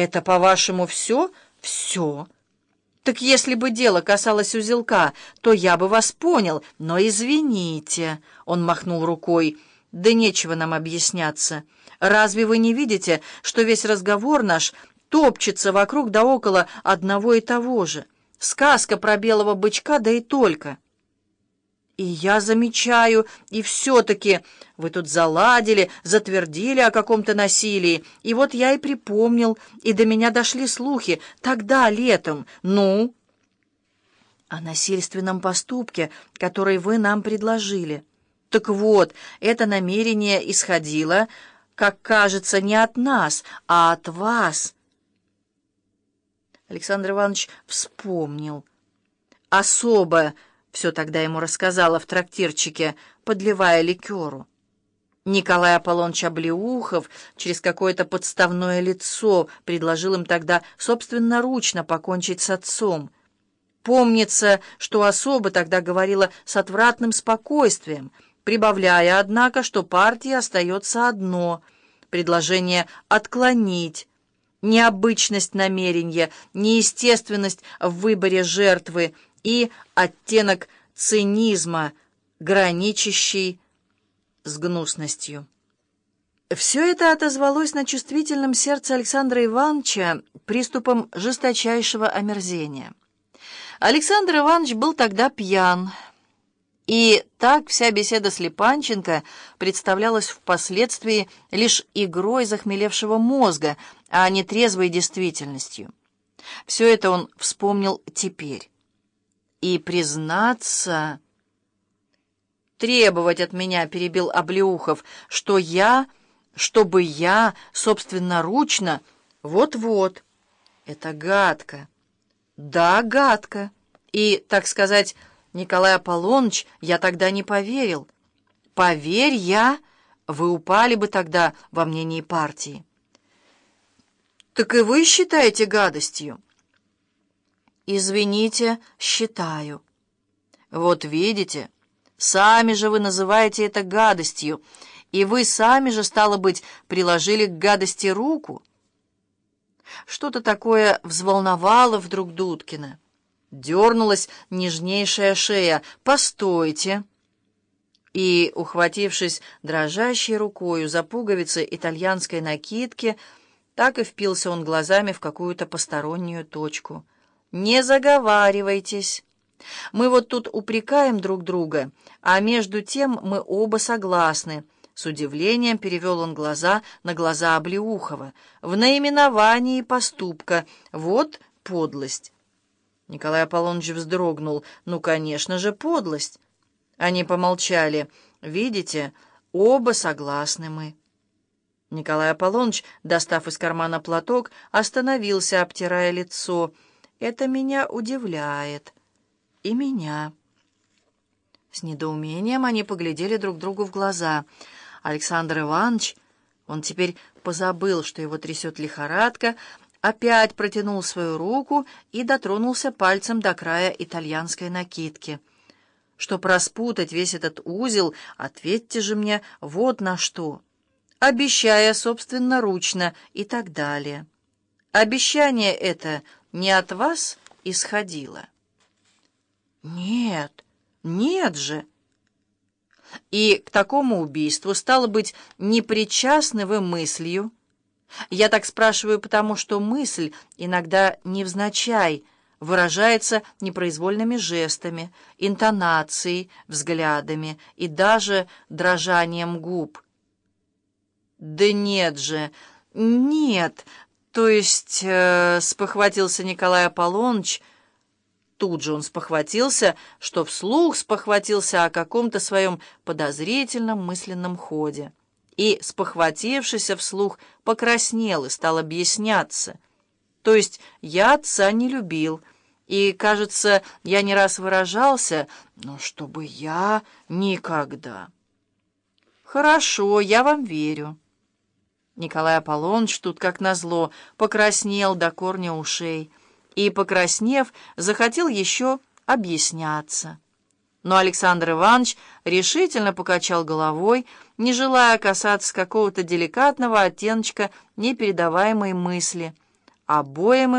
«Это, по-вашему, все?» «Все». «Так если бы дело касалось узелка, то я бы вас понял, но извините», — он махнул рукой, — «да нечего нам объясняться. Разве вы не видите, что весь разговор наш топчется вокруг да около одного и того же? Сказка про белого бычка, да и только». И я замечаю, и все-таки вы тут заладили, затвердили о каком-то насилии, и вот я и припомнил, и до меня дошли слухи, тогда, летом, ну... О насильственном поступке, который вы нам предложили. Так вот, это намерение исходило, как кажется, не от нас, а от вас. Александр Иванович вспомнил. Особо все тогда ему рассказала в трактирчике, подливая ликеру. Николай Аполлоныч Облеухов через какое-то подставное лицо предложил им тогда собственноручно покончить с отцом. Помнится, что особо тогда говорила с отвратным спокойствием, прибавляя, однако, что партии остается одно — предложение отклонить, необычность намерения, неестественность в выборе жертвы — и оттенок цинизма, граничащий с гнусностью. Все это отозвалось на чувствительном сердце Александра Ивановича приступом жесточайшего омерзения. Александр Иванович был тогда пьян, и так вся беседа с Липанченко представлялась впоследствии лишь игрой захмелевшего мозга, а не трезвой действительностью. Все это он вспомнил теперь и признаться... Требовать от меня, перебил Облеухов, что я, чтобы я собственноручно... Вот-вот. Это гадко. Да, гадко. И, так сказать, Николай Аполлоныч, я тогда не поверил. Поверь я, вы упали бы тогда во мнении партии. Так и вы считаете гадостью? «Извините, считаю». «Вот видите, сами же вы называете это гадостью, и вы сами же, стало быть, приложили к гадости руку». Что-то такое взволновало вдруг Дудкина. Дернулась нежнейшая шея. «Постойте!» И, ухватившись дрожащей рукою за пуговицы итальянской накидки, так и впился он глазами в какую-то постороннюю точку — «Не заговаривайтесь. Мы вот тут упрекаем друг друга, а между тем мы оба согласны». С удивлением перевел он глаза на глаза Облеухова. «В наименовании поступка. Вот подлость». Николай Аполлоныч вздрогнул. «Ну, конечно же, подлость». Они помолчали. «Видите, оба согласны мы». Николай Аполлоныч, достав из кармана платок, остановился, обтирая лицо. Это меня удивляет. И меня. С недоумением они поглядели друг другу в глаза. Александр Иванович, он теперь позабыл, что его трясет лихорадка, опять протянул свою руку и дотронулся пальцем до края итальянской накидки. Чтоб распутать весь этот узел, ответьте же мне вот на что. Обещая собственноручно и так далее. Обещание это — не от вас исходило? Нет, нет же. И к такому убийству, стало быть, не причастны вы мыслью? Я так спрашиваю, потому что мысль иногда невзначай выражается непроизвольными жестами, интонацией, взглядами и даже дрожанием губ. Да нет же, нет, то есть, э, спохватился Николай Аполлоныч, тут же он спохватился, что вслух спохватился о каком-то своем подозрительном мысленном ходе. И, спохватившись вслух, покраснел и стал объясняться. То есть, я отца не любил, и, кажется, я не раз выражался, но чтобы я никогда. Хорошо, я вам верю. Николай Аполлоныч тут, как назло, покраснел до корня ушей и, покраснев, захотел еще объясняться. Но Александр Иванович решительно покачал головой, не желая касаться какого-то деликатного оттеночка непередаваемой мысли, обоим им